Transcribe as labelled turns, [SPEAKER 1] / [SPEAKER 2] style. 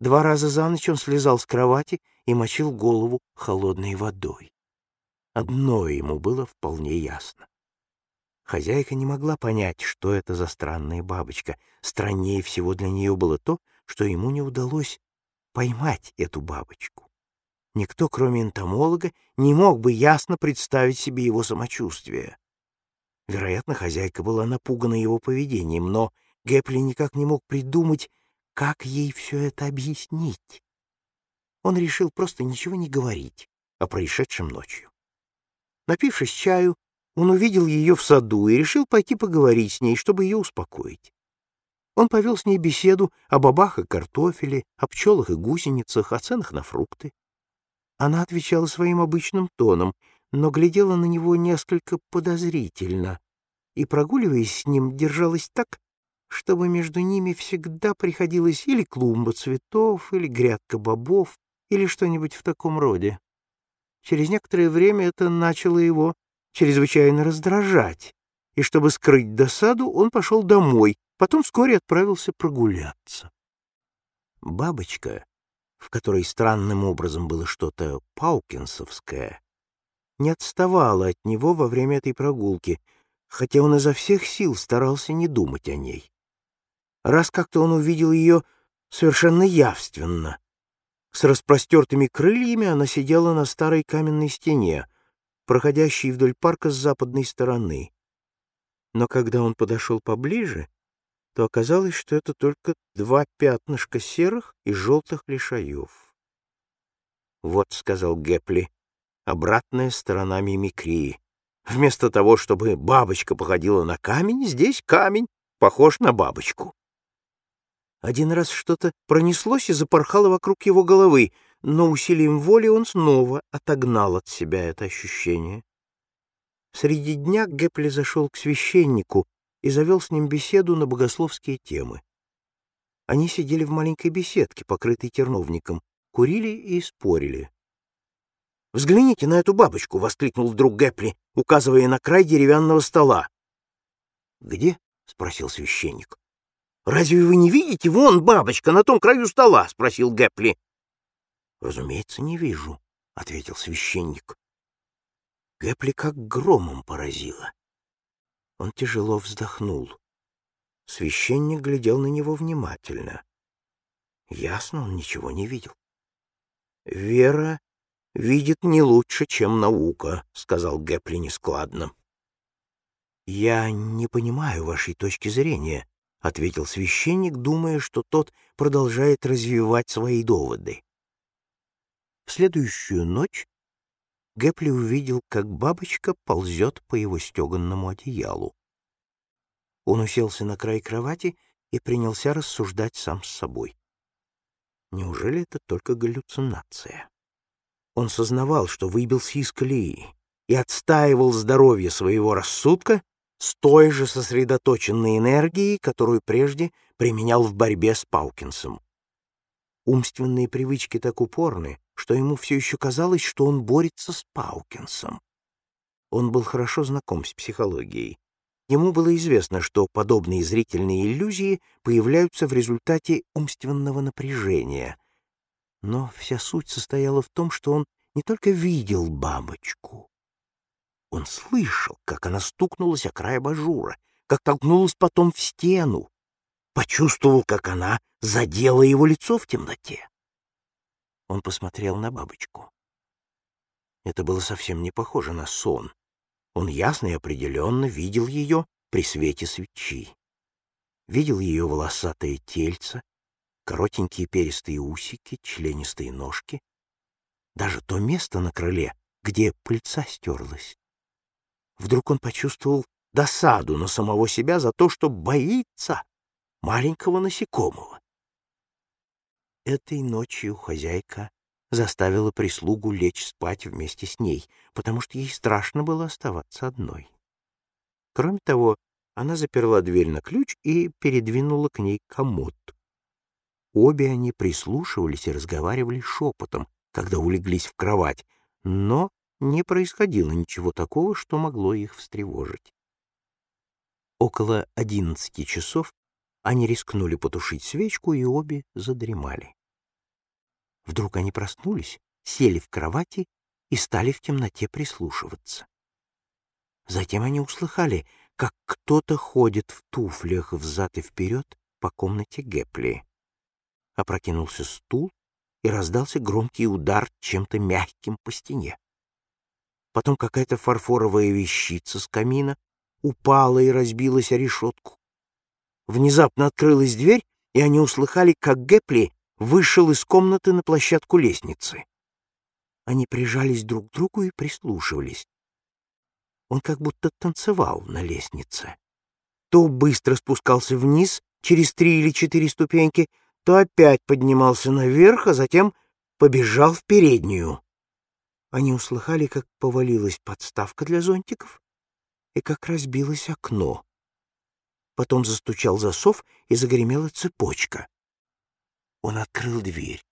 [SPEAKER 1] Два раза за ночь он слезал с кровати и мочил голову холодной водой. Одно ему было вполне ясно. Хозяйка не могла понять, что это за странная бабочка. Страннее всего для нее было то, что ему не удалось поймать эту бабочку. Никто, кроме энтомолога, не мог бы ясно представить себе его самочувствие. Вероятно, хозяйка была напугана его поведением, но Гэпли никак не мог придумать, как ей все это объяснить. Он решил просто ничего не говорить о происшедшем ночью. Напившись чаю, он увидел ее в саду и решил пойти поговорить с ней, чтобы ее успокоить. Он повел с ней беседу о бабах и картофеле, о пчелах и гусеницах, о ценах на фрукты. Она отвечала своим обычным тоном, но глядела на него несколько подозрительно и, прогуливаясь с ним, держалась так, чтобы между ними всегда приходилось или клумба цветов, или грядка бобов, или что-нибудь в таком роде. Через некоторое время это начало его чрезвычайно раздражать, и чтобы скрыть досаду, он пошел домой, потом вскоре отправился прогуляться. Бабочка, в которой странным образом было что-то паукинсовское, не отставала от него во время этой прогулки, хотя он изо всех сил старался не думать о ней. Раз как-то он увидел ее совершенно явственно. С распростертыми крыльями она сидела на старой каменной стене, проходящей вдоль парка с западной стороны. Но когда он подошел поближе, то оказалось, что это только два пятнышка серых и желтых лишаев. «Вот», — сказал Гепли, — «обратная сторона мимикрии. Вместо того, чтобы бабочка походила на камень, здесь камень похож на бабочку». Один раз что-то пронеслось и запорхало вокруг его головы, но усилием воли он снова отогнал от себя это ощущение. Среди дня Гепли зашел к священнику и завел с ним беседу на богословские темы. Они сидели в маленькой беседке, покрытой терновником, курили и спорили. «Взгляните на эту бабочку!» — воскликнул вдруг Гепли, указывая на край деревянного стола. «Где?» — спросил священник. «Разве вы не видите? Вон бабочка на том краю стола!» — спросил Гэпли. «Разумеется, не вижу», — ответил священник. Гэпли как громом поразило. Он тяжело вздохнул. Священник глядел на него внимательно. Ясно, он ничего не видел. «Вера видит не лучше, чем наука», — сказал Гэпли нескладно. «Я не понимаю вашей точки зрения», — ответил священник, думая, что тот продолжает развивать свои доводы. В следующую ночь Гэпли увидел, как бабочка ползет по его стеганному одеялу. Он уселся на край кровати и принялся рассуждать сам с собой. Неужели это только галлюцинация? Он сознавал, что выбился из колеи и отстаивал здоровье своего рассудка с той же сосредоточенной энергией, которую прежде применял в борьбе с Паукинсом. Умственные привычки так упорны, что ему все еще казалось, что он борется с Паукинсом. Он был хорошо знаком с психологией. Ему было известно, что подобные зрительные иллюзии появляются в результате умственного напряжения. Но вся суть состояла в том, что он не только видел бабочку, он слышал, как она стукнулась о край абажура, как толкнулась потом в стену, почувствовал, как она задела его лицо в темноте. Он посмотрел на бабочку. Это было совсем не похоже на сон. Он ясно и определенно видел ее при свете свечи. Видел ее волосатое тельце, коротенькие перистые усики, членистые ножки, даже то место на крыле, где пыльца стерлась. Вдруг он почувствовал досаду на самого себя за то, что боится маленького насекомого. Этой ночью хозяйка заставила прислугу лечь спать вместе с ней, потому что ей страшно было оставаться одной. Кроме того, она заперла дверь на ключ и передвинула к ней комод. Обе они прислушивались и разговаривали шепотом, когда улеглись в кровать, но не происходило ничего такого, что могло их встревожить. Около одиннадцати часов они рискнули потушить свечку, и обе задремали. Вдруг они проснулись, сели в кровати и стали в темноте прислушиваться. Затем они услыхали, как кто-то ходит в туфлях взад и вперед по комнате Гепли. Опрокинулся стул, и раздался громкий удар чем-то мягким по стене. Потом какая-то фарфоровая вещица с камина упала и разбилась о решетку. Внезапно открылась дверь, и они услыхали, как Гепли вышел из комнаты на площадку лестницы. Они прижались друг к другу и прислушивались. Он как будто танцевал на лестнице. То быстро спускался вниз через три или четыре ступеньки, то опять поднимался наверх, а затем побежал в переднюю. Они услыхали, как повалилась подставка для зонтиков и как разбилось окно. Потом застучал засов и загремела цепочка. Он открыл дверь.